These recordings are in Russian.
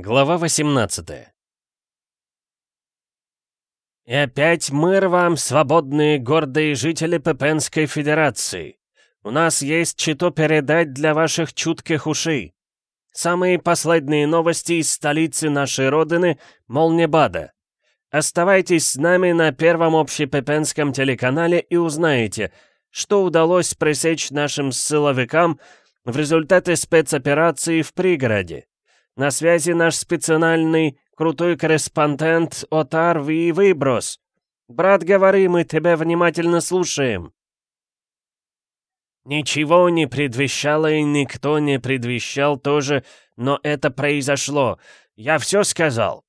Глава 18 «И опять мир вам, свободные гордые жители Пепенской Федерации! У нас есть что передать для ваших чутких ушей. Самые последние новости из столицы нашей родины — Молнебада. Оставайтесь с нами на первом общепепенском телеканале и узнаете, что удалось пресечь нашим силовикам в результате спецоперации в пригороде. На связи наш специальный крутой корреспондент Отар Ви Выброс. Брат, говори, мы тебя внимательно слушаем. Ничего не предвещало и никто не предвещал тоже, но это произошло. Я все сказал.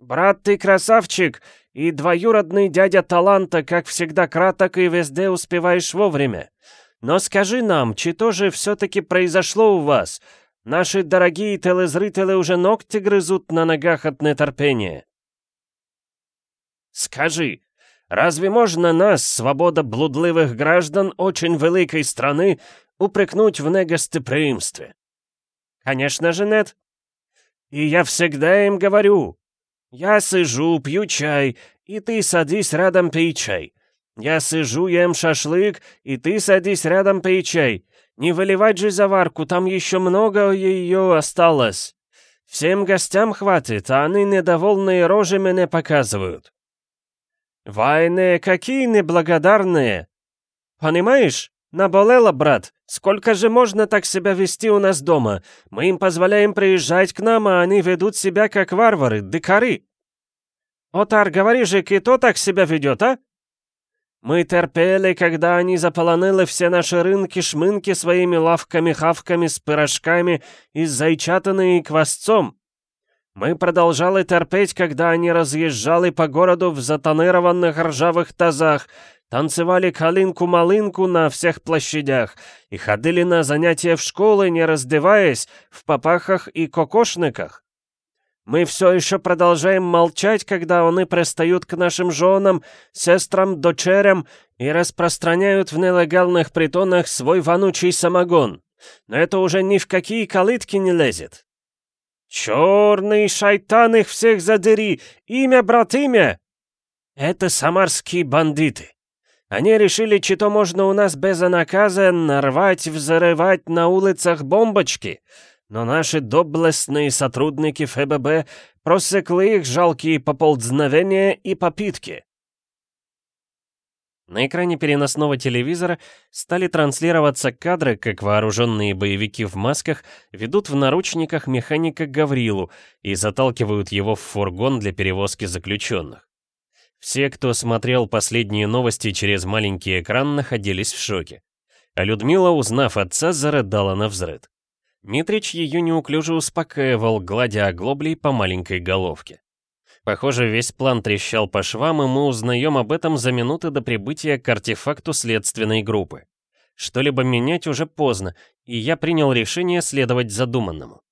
Брат, ты красавчик, и двоюродный дядя таланта, как всегда, краток и везде успеваешь вовремя. Но скажи нам, что же все-таки произошло у вас? Наши дорогие телезрители уже ногти грызут на ногах от нетерпения. Скажи, разве можно нас, свобода блудливых граждан очень великой страны, упрекнуть в негостеприимстве? Конечно же нет. И я всегда им говорю, я сижу, пью чай, и ты садись рядом пей чай. Я сижу, ем шашлык, и ты садись рядом пей чай. Не выливать же заварку, там еще много ее осталось. Всем гостям хватит, а они недовольные рожи мне показывают. Войны какие неблагодарные. Понимаешь, наболело, брат. Сколько же можно так себя вести у нас дома? Мы им позволяем приезжать к нам, а они ведут себя как варвары, дикари. Отар, говори же, кто так себя ведет, а? Мы терпели, когда они заполонили все наши рынки-шмынки своими лавками-хавками с пирожками из зайчатины и квасцом. Мы продолжали терпеть, когда они разъезжали по городу в затонированных ржавых тазах, танцевали калинку-малинку на всех площадях и ходили на занятия в школы, не раздеваясь, в попахах и кокошниках. Мы все еще продолжаем молчать, когда они пристают к нашим женам, сестрам, дочерям и распространяют в нелегальных притонах свой вонучий самогон. Но это уже ни в какие калитки не лезет. Черный шайтан их всех задери! Имя, брат, имя! Это самарские бандиты. Они решили, что можно у нас без наказа нарвать, взрывать на улицах бомбочки — но наши доблестные сотрудники ФББ просекли их жалкие поползновения и попитки. На экране переносного телевизора стали транслироваться кадры, как вооруженные боевики в масках ведут в наручниках механика Гаврилу и заталкивают его в фургон для перевозки заключенных. Все, кто смотрел последние новости через маленький экран, находились в шоке. А Людмила, узнав отца, зарыдала на взрыд. Митрич ее неуклюже успокаивал, гладя оглоблей по маленькой головке. Похоже, весь план трещал по швам, и мы узнаем об этом за минуты до прибытия к артефакту следственной группы. Что-либо менять уже поздно, и я принял решение следовать задуманному.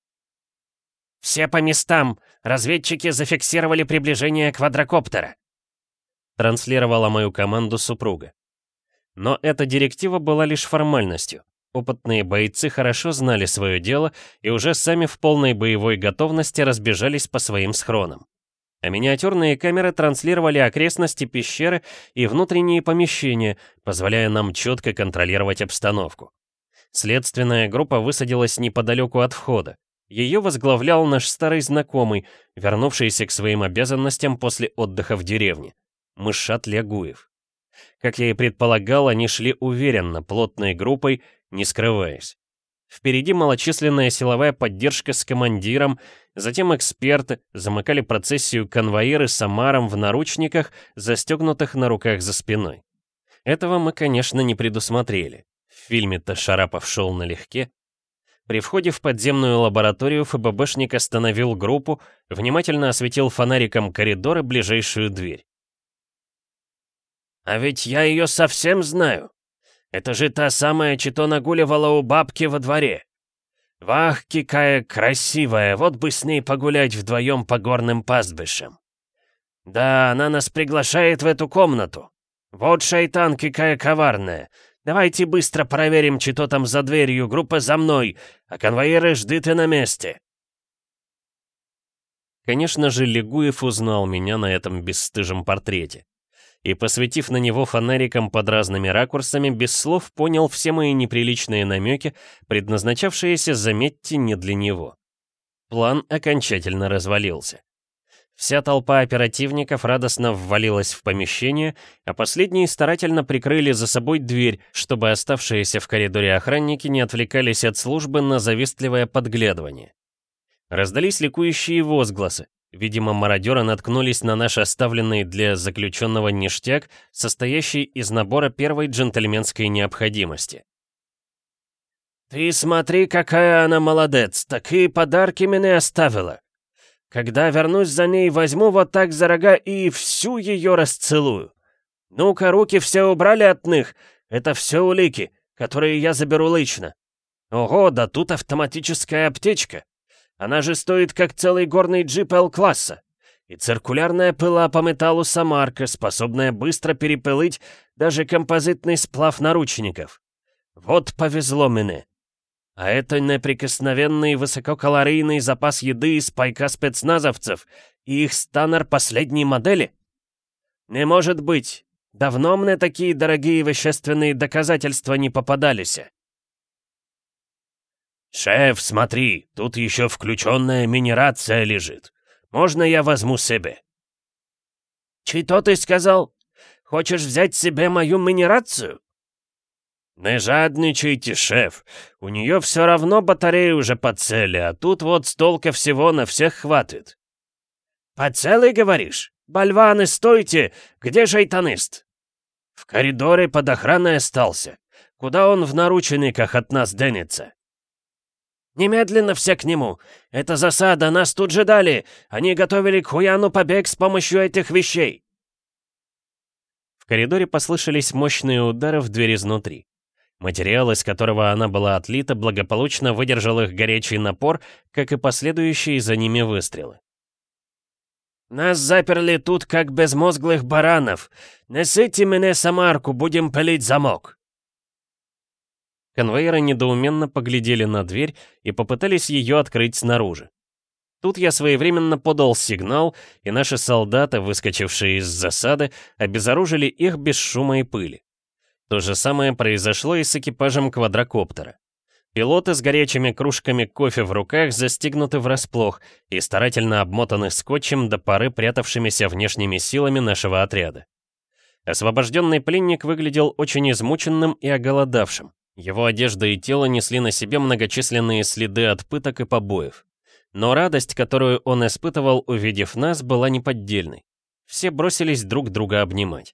«Все по местам! Разведчики зафиксировали приближение квадрокоптера!» Транслировала мою команду супруга. Но эта директива была лишь формальностью. Опытные бойцы хорошо знали свое дело и уже сами в полной боевой готовности разбежались по своим схронам. А миниатюрные камеры транслировали окрестности пещеры и внутренние помещения, позволяя нам четко контролировать обстановку. Следственная группа высадилась неподалеку от входа. Ее возглавлял наш старый знакомый, вернувшийся к своим обязанностям после отдыха в деревне. Мышат Лягуев. Как я и предполагал, они шли уверенно, плотной группой, не скрываясь. Впереди малочисленная силовая поддержка с командиром, затем эксперты, замыкали процессию конвоиры с Амаром в наручниках, застегнутых на руках за спиной. Этого мы, конечно, не предусмотрели. В фильме-то Шарапов шел налегке. При входе в подземную лабораторию ФББшник остановил группу, внимательно осветил фонариком коридор ближайшую дверь. «А ведь я ее совсем знаю», это же та самая, что нагуливала у бабки во дворе. Вах, какая красивая, вот бы с ней погулять вдвоем по горным пастбищам. Да, она нас приглашает в эту комнату. Вот шайтан какая коварная. Давайте быстро проверим, что там за дверью, группа за мной, а конвоиры ждите на месте. Конечно же, Легуев узнал меня на этом бесстыжем портрете. И, посветив на него фонариком под разными ракурсами, без слов понял все мои неприличные намеки, предназначавшиеся, заметьте, не для него. План окончательно развалился. Вся толпа оперативников радостно ввалилась в помещение, а последние старательно прикрыли за собой дверь, чтобы оставшиеся в коридоре охранники не отвлекались от службы на завистливое подглядывание. Раздались ликующие возгласы. Видимо, мародеры наткнулись на наш оставленный для заключенного ништяк, состоящий из набора первой джентльменской необходимости. «Ты смотри, какая она молодец! Такие подарки мне оставила! Когда вернусь за ней, возьму вот так за рога и всю ее расцелую. Ну-ка, руки все убрали от них. Это все улики, которые я заберу лично. Ого, да тут автоматическая аптечка. Она же стоит как целый горный джип Л-класса. И циркулярная пыла по металлу Самарка, способная быстро перепылить даже композитный сплав наручников. Вот повезло мне. А это неприкосновенный высококалорийный запас еды из пайка спецназовцев и их станер последней модели? Не может быть. Давно мне такие дорогие вещественные доказательства не попадались. «Шеф, смотри, тут еще включенная минерация лежит. Можно я возьму себе?» «Чей-то ты сказал? Хочешь взять себе мою минерацию?» «Не жадничайте, шеф. У нее все равно батареи уже по цели, а тут вот столько всего на всех хватит». «По целой, говоришь? Бальваны, стойте! Где шайтанист?» «В коридоре под охраной остался. Куда он в наручниках от нас денется?» «Немедленно все к нему! Это засада, нас тут же дали! Они готовили к Хуяну побег с помощью этих вещей!» В коридоре послышались мощные удары в дверь изнутри. Материал, из которого она была отлита, благополучно выдержал их горячий напор, как и последующие за ними выстрелы. «Нас заперли тут, как безмозглых баранов. Несите мне Самарку, будем пылить замок!» Конвейеры недоуменно поглядели на дверь и попытались ее открыть снаружи. Тут я своевременно подал сигнал, и наши солдаты, выскочившие из засады, обезоружили их без шума и пыли. То же самое произошло и с экипажем квадрокоптера. Пилоты с горячими кружками кофе в руках застигнуты врасплох и старательно обмотаны скотчем до поры прятавшимися внешними силами нашего отряда. Освобожденный пленник выглядел очень измученным и оголодавшим. Его одежда и тело несли на себе многочисленные следы от пыток и побоев. Но радость, которую он испытывал, увидев нас, была неподдельной. Все бросились друг друга обнимать.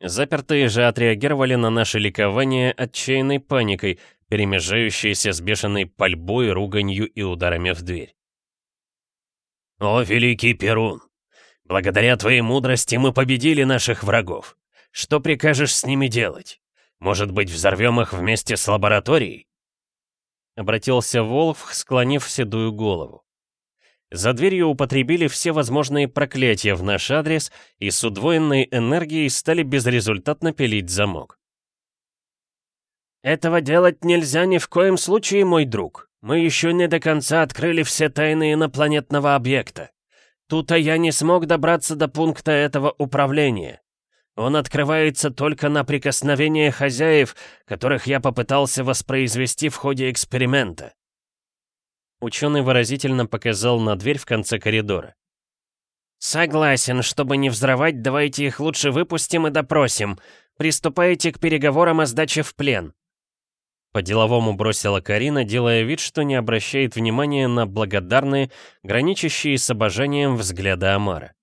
Запертые же отреагировали на наше ликование отчаянной паникой, перемежающейся с бешеной пальбой, руганью и ударами в дверь. «О, великий Перун! Благодаря твоей мудрости мы победили наших врагов. Что прикажешь с ними делать? Может быть, взорвем их вместе с лабораторией?» Обратился Волф, склонив седую голову. За дверью употребили все возможные проклятия в наш адрес и с удвоенной энергией стали безрезультатно пилить замок. «Этого делать нельзя ни в коем случае, мой друг. Мы еще не до конца открыли все тайны инопланетного объекта. Тут-то я не смог добраться до пункта этого управления. Он открывается только на прикосновение хозяев, которых я попытался воспроизвести в ходе эксперимента. Ученый выразительно показал на дверь в конце коридора. «Согласен, чтобы не взрывать, давайте их лучше выпустим и допросим. Приступайте к переговорам о сдаче в плен». По-деловому бросила Карина, делая вид, что не обращает внимания на благодарные, граничащие с обожанием взгляды Амара.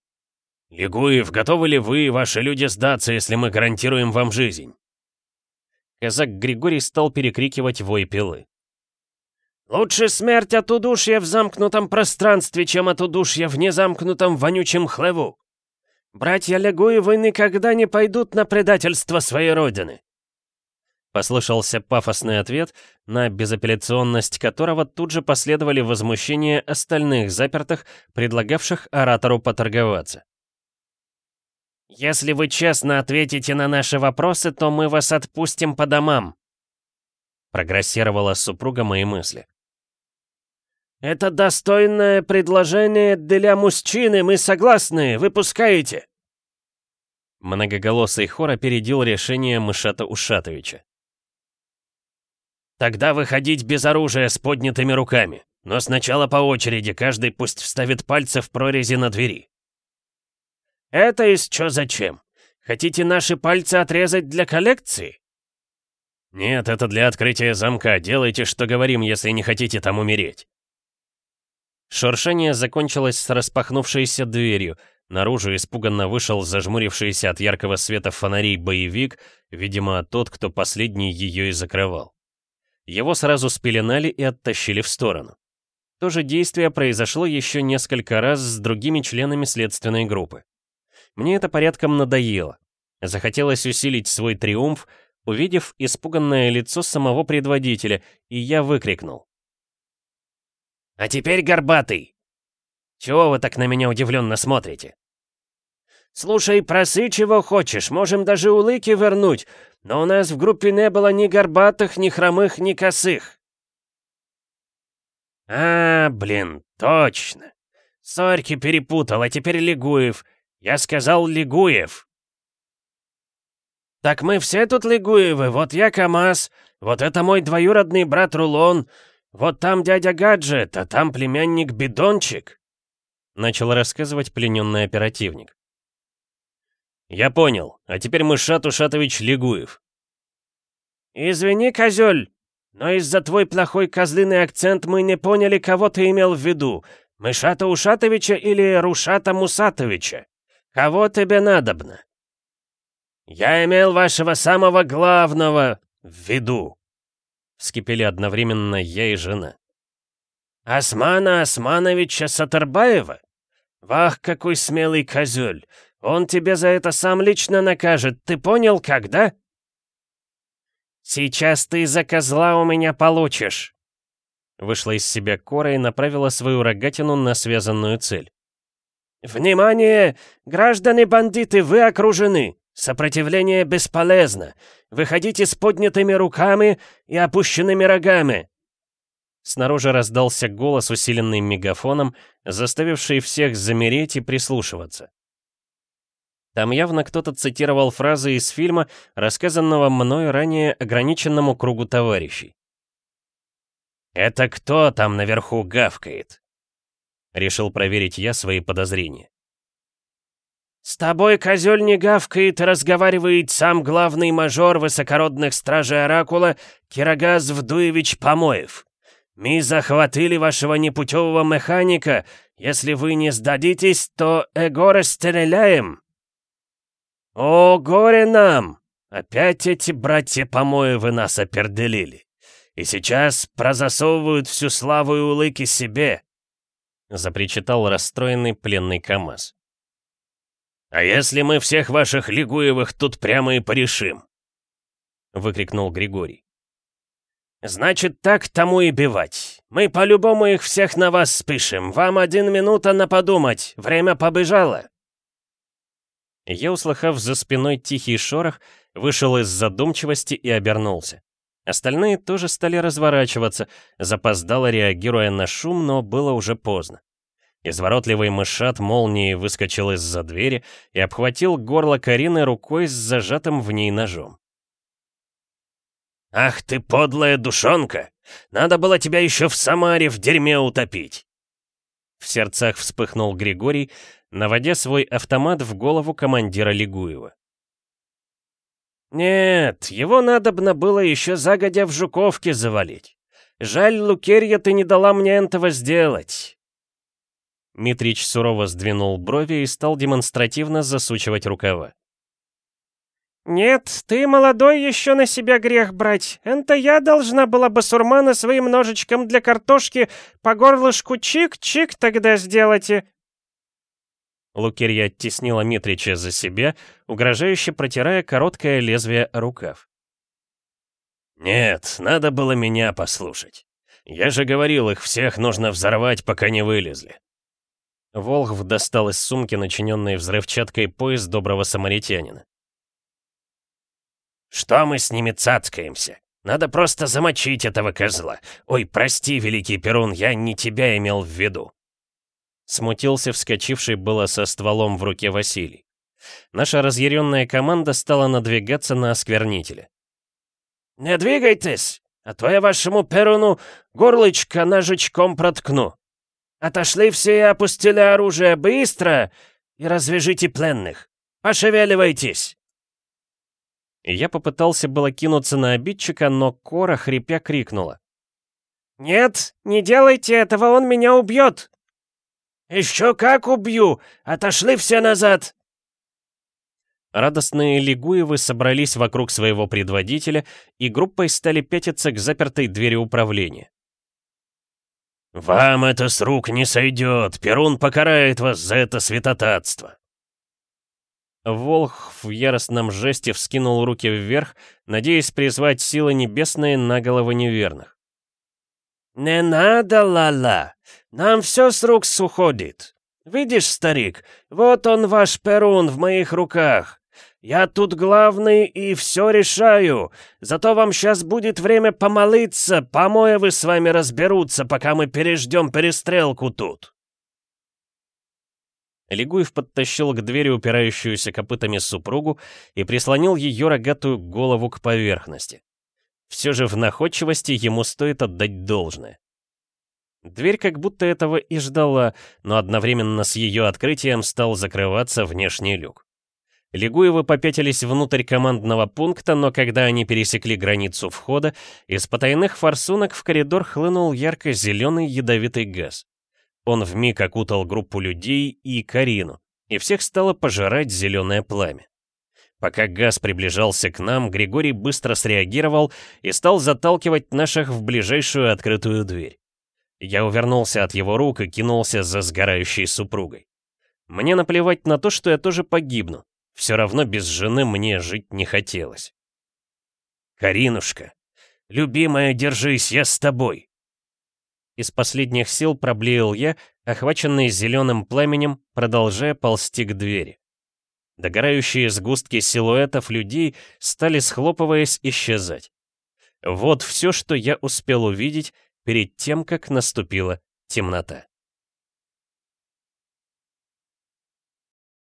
«Лигуев, готовы ли вы и ваши люди сдаться, если мы гарантируем вам жизнь?» Казак Григорий стал перекрикивать вой пилы. «Лучше смерть от удушья в замкнутом пространстве, чем от удушья в незамкнутом вонючем хлеву. Братья Легуевы никогда не пойдут на предательство своей родины». Послышался пафосный ответ, на безапелляционность которого тут же последовали возмущения остальных запертых, предлагавших оратору поторговаться. «Если вы честно ответите на наши вопросы, то мы вас отпустим по домам», прогрессировала супруга мои мысли. Это достойное предложение для мужчины, мы согласны, выпускаете!» Многоголосый хор опередил решение Мышата Ушатовича. «Тогда выходить без оружия с поднятыми руками. Но сначала по очереди, каждый пусть вставит пальцы в прорези на двери». «Это из чё зачем? Хотите наши пальцы отрезать для коллекции?» «Нет, это для открытия замка. Делайте, что говорим, если не хотите там умереть». Шуршание закончилось с распахнувшейся дверью. Наружу испуганно вышел зажмурившийся от яркого света фонарей боевик, видимо, тот, кто последний ее и закрывал. Его сразу спеленали и оттащили в сторону. То же действие произошло еще несколько раз с другими членами следственной группы. Мне это порядком надоело. Захотелось усилить свой триумф, увидев испуганное лицо самого предводителя, и я выкрикнул. «А теперь горбатый! Чего вы так на меня удивленно смотрите?» «Слушай, проси чего хочешь, можем даже улыки вернуть, но у нас в группе не было ни горбатых, ни хромых, ни косых». «А, блин, точно. Сорьки перепутал, а теперь Лигуев. Я сказал Лигуев». «Так мы все тут Лигуевы, вот я КамАЗ, вот это мой двоюродный брат Рулон, вот там дядя Гаджет, а там племянник Бидончик», начал рассказывать плененный оперативник. «Я понял, а теперь Мышат Ушатович Лигуев». «Извини, козёль, но из-за твой плохой козлиный акцент мы не поняли, кого ты имел в виду, Мышата Ушатовича или Рушата Мусатовича. Кого тебе надобно?» «Я имел вашего самого главного в виду», — вскипели одновременно я и жена. «Османа Османовича Сатарбаева? Вах, какой смелый козёль! Он тебе за это сам лично накажет, ты понял, когда?» «Сейчас ты за козла у меня получишь!» Вышла из себя Кора и направила свою рогатину на связанную цель. «Внимание! Граждане-бандиты, вы окружены! Сопротивление бесполезно! Выходите с поднятыми руками и опущенными рогами!» Снаружи раздался голос, усиленный мегафоном, заставивший всех замереть и прислушиваться. Там явно кто-то цитировал фразы из фильма, рассказанного мной ранее ограниченному кругу товарищей. «Это кто там наверху гавкает?» Решил проверить я свои подозрения. «С тобой, козёль, не гавкает, разговаривает сам главный мажор высокородных стражей Оракула Кирогаз Вдуевич Помоев. Мы захватили вашего непутевого механика. Если вы не сдадитесь, то Эгора стреляем!» «О, горе нам! Опять эти братья-помоевы нас оперделили. И сейчас прозасовывают всю славу и улыки себе!» Запричитал расстроенный пленный КамАЗ. «А если мы всех ваших Лигуевых тут прямо и порешим?» Выкрикнул Григорий. «Значит, так тому и бивать. Мы по-любому их всех на вас спишем. Вам один минута на подумать. Время побежало!» Я, услыхав за спиной тихий шорох, вышел из задумчивости и обернулся. Остальные тоже стали разворачиваться, запоздало реагируя на шум, но было уже поздно. Изворотливый мышат молнией выскочил из-за двери и обхватил горло Карины рукой с зажатым в ней ножом. «Ах ты подлая душонка! Надо было тебя еще в Самаре в дерьме утопить!» В сердцах вспыхнул Григорий, наводя свой автомат в голову командира Лигуева. «Нет, его надобно было еще загодя в Жуковке завалить. Жаль, Лукерья, ты не дала мне этого сделать». Митрич сурово сдвинул брови и стал демонстративно засучивать рукава. «Нет, ты молодой еще на себя грех брать. Это я должна была бы сурмана своим ножичком для картошки по горлышку чик-чик тогда сделать. Лукерья оттеснила Митрича за себя, угрожающе протирая короткое лезвие рукав. «Нет, надо было меня послушать. Я же говорил, их всех нужно взорвать, пока не вылезли». Волхв достал из сумки, начиненной взрывчаткой, пояс доброго самаритянина. «Что мы с ними цацкаемся? Надо просто замочить этого козла. Ой, прости, великий Перун, я не тебя имел в виду. Смутился вскочивший было со стволом в руке Василий. Наша разъяренная команда стала надвигаться на осквернителя. «Не двигайтесь, а то я вашему Перуну горлычко ножичком проткну. Отошли все и опустили оружие быстро и развяжите пленных. Пошевеливайтесь!» Я попытался было кинуться на обидчика, но Кора, хрипя, крикнула. «Нет, не делайте этого, он меня убьет!» «Еще как убью! Отошли все назад!» Радостные Лигуевы собрались вокруг своего предводителя и группой стали пятиться к запертой двери управления. «Вам это с рук не сойдет! Перун покарает вас за это святотатство!» Волх в яростном жесте вскинул руки вверх, надеясь призвать силы небесные на головы неверных. «Не надо, Лала! Нам все с рук суходит. Видишь, старик, вот он ваш Перун в моих руках. Я тут главный и все решаю. Зато вам сейчас будет время помолиться, помоевы с вами разберутся, пока мы переждем перестрелку тут». Лигуев подтащил к двери упирающуюся копытами супругу и прислонил ее рогатую голову к поверхности. Все же в находчивости ему стоит отдать должное. Дверь как будто этого и ждала, но одновременно с ее открытием стал закрываться внешний люк. Лигуевы попятились внутрь командного пункта, но когда они пересекли границу входа, из потайных форсунок в коридор хлынул ярко-зеленый ядовитый газ. Он вмиг окутал группу людей и Карину, и всех стало пожирать зеленое пламя. Пока газ приближался к нам, Григорий быстро среагировал и стал заталкивать наших в ближайшую открытую дверь. Я увернулся от его рук и кинулся за сгорающей супругой. Мне наплевать на то, что я тоже погибну. Все равно без жены мне жить не хотелось. «Каринушка, любимая, держись, я с тобой!» Из последних сил проблеял я, охваченный зеленым пламенем, продолжая ползти к двери. Догорающие сгустки силуэтов людей стали, схлопываясь, исчезать. Вот все, что я успел увидеть перед тем, как наступила темнота.